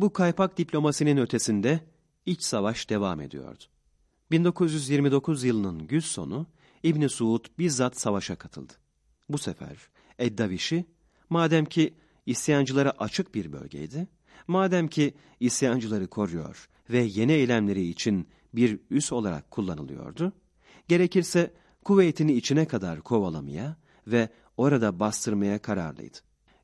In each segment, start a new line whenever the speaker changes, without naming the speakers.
Bu kaypak diplomasinin ötesinde iç savaş devam ediyordu. 1929 yılının güz sonu İbni Suud bizzat savaşa katıldı. Bu sefer Eddaviş'i madem ki isyancılara açık bir bölgeydi, madem ki isyancıları koruyor ve yeni eylemleri için bir üs olarak kullanılıyordu, gerekirse Kuveyt'in içine kadar kovalamaya ve orada bastırmaya kararlıydı.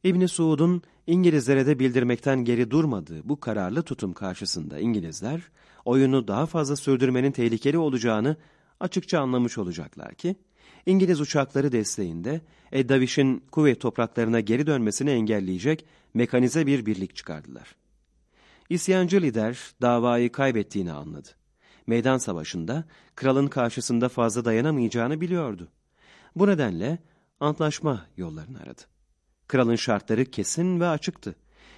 İbni Suud'un İngilizlere de bildirmekten geri durmadığı bu kararlı tutum karşısında İngilizler, oyunu daha fazla sürdürmenin tehlikeli olacağını açıkça anlamış olacaklar ki, İngiliz uçakları desteğinde Eddaviş'in Kuveyt topraklarına geri dönmesini engelleyecek mekanize bir birlik çıkardılar. İsyancı lider davayı kaybettiğini anladı. Meydan savaşında kralın karşısında fazla dayanamayacağını biliyordu. Bu nedenle antlaşma yollarını aradı. Kralın şartları kesin ve açıktı.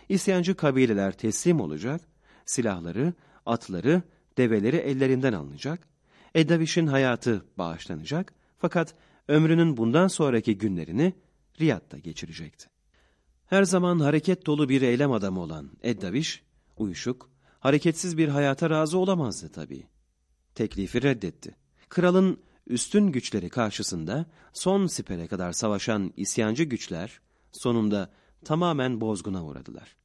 İsyancı kabileler teslim olacak, silahları, atları, develeri ellerinden alınacak, Eddaviş'in hayatı bağışlanacak fakat ömrünün bundan sonraki günlerini Riyad'da geçirecekti. Her zaman hareket dolu bir eylem adamı olan Eddaviş, uyuşuk, hareketsiz bir hayata razı olamazdı tabii. Teklifi reddetti. Kralın üstün güçleri karşısında son sipere kadar savaşan isyancı güçler sonunda tamamen bozguna uğradılar.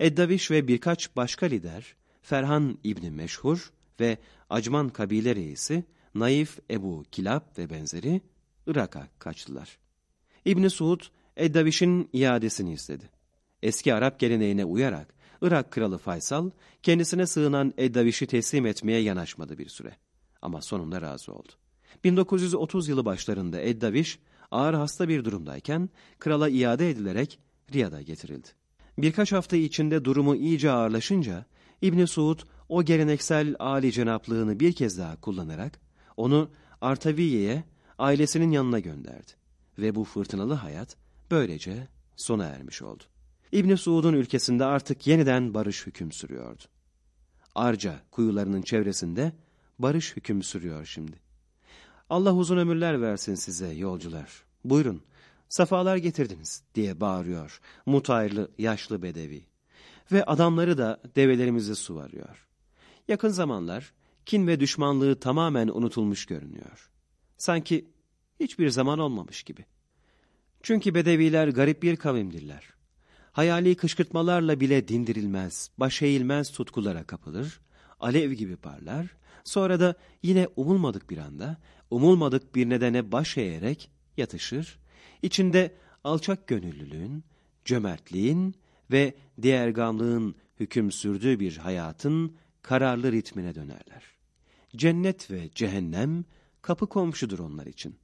Eddaviş ve birkaç başka lider, Ferhan İbni Meşhur ve Acman kabile reisi Naif Ebu Kilab ve benzeri Irak'a kaçtılar. İbni Suud, Eddaviş'in iadesini istedi. Eski Arap geleneğine uyarak Irak kralı Faysal kendisine sığınan Eddaviş'i teslim etmeye yanaşmadı bir süre. Ama sonunda razı oldu. 1930 yılı başlarında Eddaviş ağır hasta bir durumdayken krala iade edilerek Riyad'a getirildi. Birkaç hafta içinde durumu iyice ağırlaşınca İbni Suud o geleneksel âli cenaplığını bir kez daha kullanarak onu Artaviye'ye ailesinin yanına gönderdi. Ve bu fırtınalı hayat böylece sona ermiş oldu. İbni Suud'un ülkesinde artık yeniden barış hüküm sürüyordu. Arca kuyularının çevresinde barış hüküm sürüyor şimdi. Allah uzun ömürler versin size yolcular. Buyurun, safalar getirdiniz diye bağırıyor mutayırlı yaşlı bedevi. Ve adamları da develerimizi suvarıyor. Yakın zamanlar kin ve düşmanlığı tamamen unutulmuş görünüyor. Sanki hiçbir zaman olmamış gibi. Çünkü bedeviler garip bir kavimdirler. Hayali kışkırtmalarla bile dindirilmez, baş eğilmez tutkulara kapılır, alev gibi parlar, sonra da yine umulmadık bir anda, umulmadık bir nedene baş eğerek yatışır, içinde alçak gönüllülüğün, cömertliğin ve diğer gamlığın hüküm sürdüğü bir hayatın kararlı ritmine dönerler. Cennet ve cehennem kapı komşudur onlar için.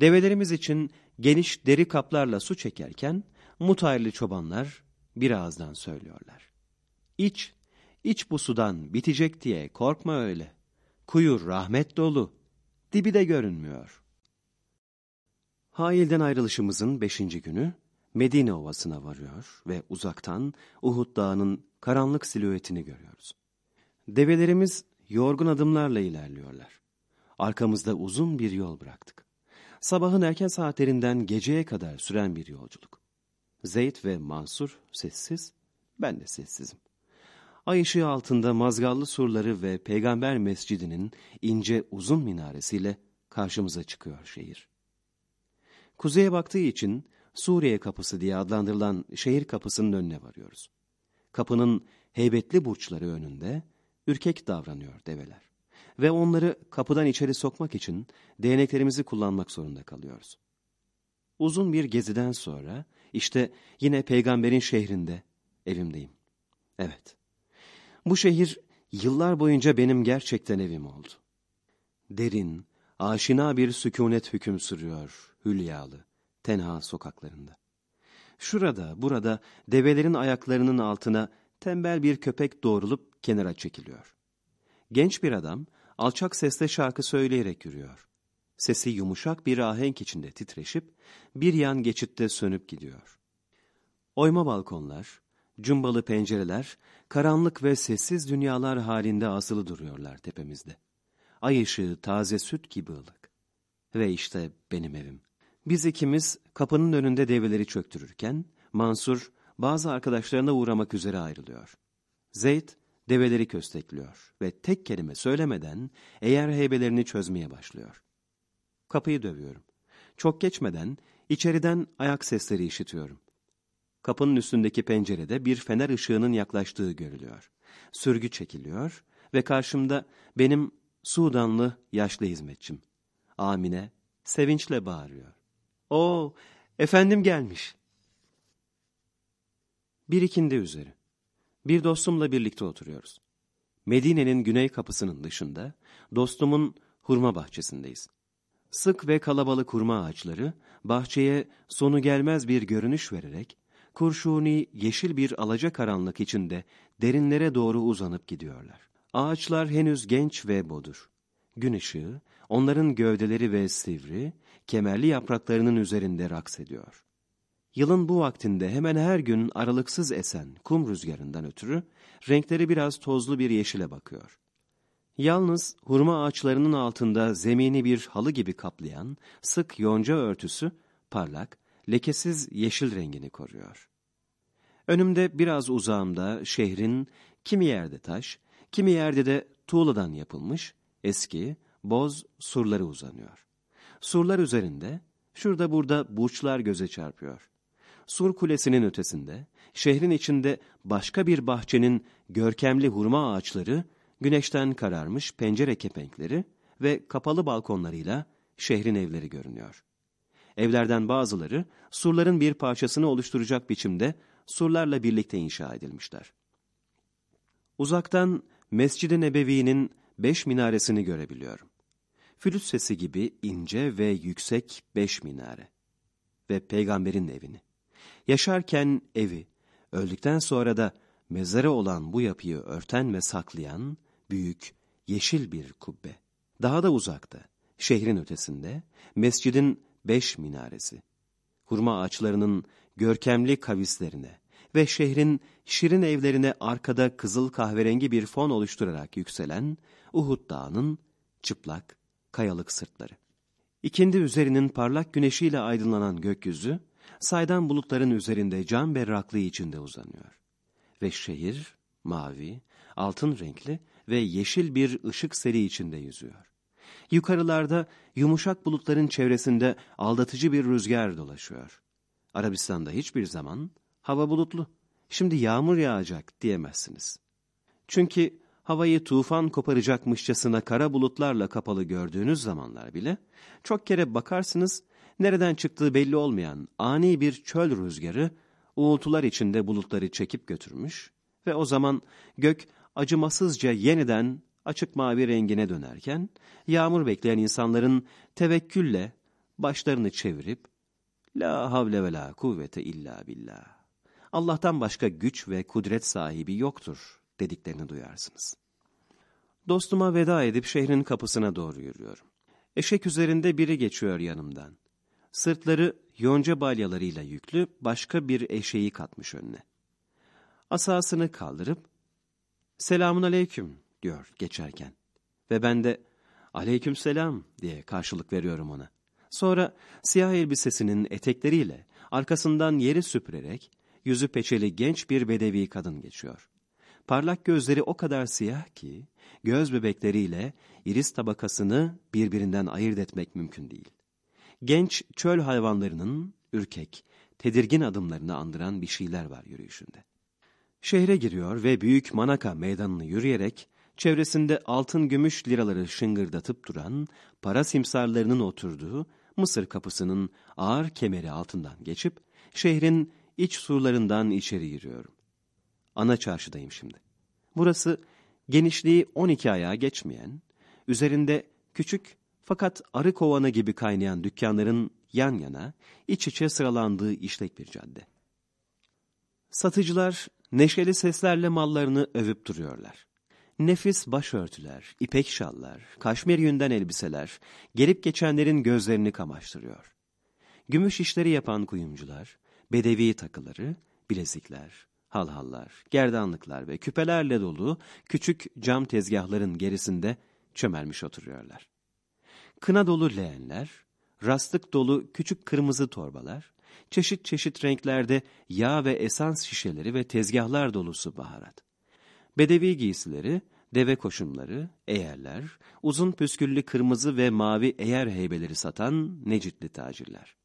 Develerimiz için geniş deri kaplarla su çekerken mutaylı çobanlar bir ağızdan söylüyorlar. İç, iç bu sudan bitecek diye korkma öyle. Kuyu rahmet dolu, dibi de görünmüyor. Hail'den ayrılışımızın beşinci günü Medine Ovası'na varıyor ve uzaktan Uhud Dağı'nın karanlık silüetini görüyoruz. Develerimiz yorgun adımlarla ilerliyorlar. Arkamızda uzun bir yol bıraktık. Sabahın erken saatlerinden geceye kadar süren bir yolculuk. Zeyd ve Mansur sessiz, ben de sessizim. Ay ışığı altında mazgallı surları ve Peygamber Mescidi'nin ince uzun minaresiyle karşımıza çıkıyor şehir. Kuzeye baktığı için Suriye kapısı diye adlandırılan şehir kapısının önüne varıyoruz. Kapının heybetli burçları önünde ürkek davranıyor develer. Ve onları kapıdan içeri sokmak için değneklerimizi kullanmak zorunda kalıyoruz. Uzun bir geziden sonra işte yine peygamberin şehrinde evimdeyim. Evet, bu şehir yıllar boyunca benim gerçekten evim oldu. Derin, aşina bir sükunet hüküm sürüyor hülyalı, tenha sokaklarında. Şurada, burada develerin ayaklarının altına tembel bir köpek doğrulup kenara çekiliyor. Genç bir adam alçak sesle şarkı söyleyerek yürüyor. Sesi yumuşak bir ahenk içinde titreşip bir yan geçitte sönüp gidiyor. Oyma balkonlar, cumbalı pencereler, karanlık ve sessiz dünyalar halinde asılı duruyorlar tepemizde. Ay ışığı taze süt gibi ılık. Ve işte benim evim. Biz ikimiz kapının önünde develeri çöktürürken, Mansur bazı arkadaşlarına uğramak üzere ayrılıyor. Zeyd develeri köstekliyor ve tek kelime söylemeden eğer heybelerini çözmeye başlıyor. Kapıyı dövüyorum. Çok geçmeden içeriden ayak sesleri işitiyorum. Kapının üstündeki pencerede bir fener ışığının yaklaştığı görülüyor. Sürgü çekiliyor ve karşımda benim Sudanlı yaşlı hizmetçim. Amine sevinçle bağırıyor. O, efendim gelmiş. Bir ikindi üzeri. Bir dostumla birlikte oturuyoruz. Medine'nin güney kapısının dışında dostumun hurma bahçesindeyiz. Sık ve kalabalık hurma ağaçları bahçeye sonu gelmez bir görünüş vererek kurşuni yeşil bir alacakaranlık içinde derinlere doğru uzanıp gidiyorlar. Ağaçlar henüz genç ve bodur. Gün ışığı onların gövdeleri ve sivri, kemerli yapraklarının üzerinde raks ediyor. Yılın bu vaktinde hemen her gün aralıksız esen kum rüzgarından ötürü renkleri biraz tozlu bir yeşile bakıyor. Yalnız hurma ağaçlarının altında zemini bir halı gibi kaplayan sık yonca örtüsü parlak, lekesiz yeşil rengini koruyor. Önümde biraz uzağımda şehrin kimi yerde taş, kimi yerde de tuğladan yapılmış eski, boz surları uzanıyor. Surlar üzerinde şurada burada burçlar göze çarpıyor. Sur kulesinin ötesinde, şehrin içinde başka bir bahçenin görkemli hurma ağaçları, güneşten kararmış pencere kepenkleri ve kapalı balkonlarıyla şehrin evleri görünüyor. Evlerden bazıları surların bir parçasını oluşturacak biçimde surlarla birlikte inşa edilmişler. Uzaktan Mescid-i Nebevi'nin beş minaresini görebiliyorum. Flüt sesi gibi ince ve yüksek beş minare. Ve peygamberin evini. Yaşarken evi, öldükten sonra da mezarı olan bu yapıyı örten ve saklayan büyük, yeşil bir kubbe. Daha da uzakta, şehrin ötesinde, mescidin beş minaresi. Hurma ağaçlarının görkemli kavislerine ve şehrin şirin evlerine arkada kızıl kahverengi bir fon oluşturarak yükselen Uhud Dağı'nın çıplak, kayalık sırtları. İkindi üzerinin parlak güneşiyle aydınlanan gökyüzü, saydan bulutların üzerinde can berraklığı içinde uzanıyor. Ve şehir, mavi, altın renkli ve yeşil bir ışık seri içinde yüzüyor. Yukarılarda yumuşak bulutların çevresinde aldatıcı bir rüzgar dolaşıyor. Arabistan'da hiçbir zaman hava bulutlu, şimdi yağmur yağacak diyemezsiniz. Çünkü havayı tufan koparacakmışçasına kara bulutlarla kapalı gördüğünüz zamanlar bile çok kere bakarsınız nereden çıktığı belli olmayan ani bir çöl rüzgarı uğultular içinde bulutları çekip götürmüş ve o zaman gök acımasızca yeniden açık mavi rengine dönerken yağmur bekleyen insanların tevekkülle başlarını çevirip La havle ve la kuvvete illa billah. Allah'tan başka güç ve kudret sahibi yoktur dediklerini duyarsınız. Dostuma veda edip şehrin kapısına doğru yürüyorum. Eşek üzerinde biri geçiyor yanımdan. Sırtları yonca balyalarıyla yüklü başka bir eşeği katmış önüne. Asasını kaldırıp selamun aleyküm diyor geçerken. Ve ben de aleyküm selam diye karşılık veriyorum ona. Sonra siyah elbisesinin etekleriyle arkasından yeri süpürerek yüzü peçeli genç bir bedevi kadın geçiyor. Parlak gözleri o kadar siyah ki göz bebekleriyle iris tabakasını birbirinden ayırt etmek mümkün değil. Genç çöl hayvanlarının ürkek, tedirgin adımlarını andıran bir şeyler var yürüyüşünde. Şehre giriyor ve büyük Manaka meydanını yürüyerek çevresinde altın gümüş liraları şıngırdatıp duran para simsarlarının oturduğu Mısır kapısının ağır kemeri altından geçip şehrin iç surlarından içeri giriyorum. Ana çarşıdayım şimdi. Burası genişliği 12 ayağa geçmeyen, üzerinde küçük fakat arı kovanı gibi kaynayan dükkanların yan yana, iç içe sıralandığı işlek bir cadde. Satıcılar neşeli seslerle mallarını övüp duruyorlar. Nefis başörtüler, ipek şallar, kaşmir yünden elbiseler, gelip geçenlerin gözlerini kamaştırıyor. Gümüş işleri yapan kuyumcular, bedevi takıları, bilezikler, halhallar, gerdanlıklar ve küpelerle dolu küçük cam tezgahların gerisinde çömelmiş oturuyorlar. Kına dolu leğenler, rastlık dolu küçük kırmızı torbalar, çeşit çeşit renklerde yağ ve esans şişeleri ve tezgahlar dolusu baharat. Bedevi giysileri, deve koşumları, eğerler, uzun püsküllü kırmızı ve mavi eğer heybeleri satan Necitli tacirler.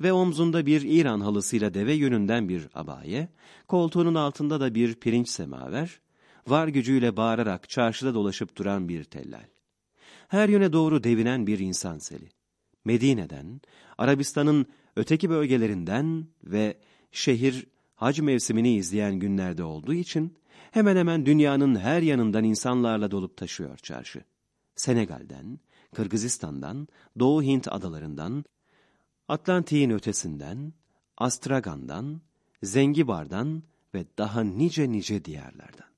Ve omzunda bir İran halısıyla deve yönünden bir abaye, koltuğunun altında da bir pirinç semaver, var gücüyle bağırarak çarşıda dolaşıp duran bir tellal. Her yöne doğru devinen bir insan seli. Medine'den, Arabistan'ın öteki bölgelerinden ve şehir hac mevsimini izleyen günlerde olduğu için hemen hemen dünyanın her yanından insanlarla dolup taşıyor çarşı. Senegal'den, Kırgızistan'dan, Doğu Hint adalarından, Atlantik'in ötesinden, Astragan'dan, Zengibar'dan ve daha nice nice diyarlardan.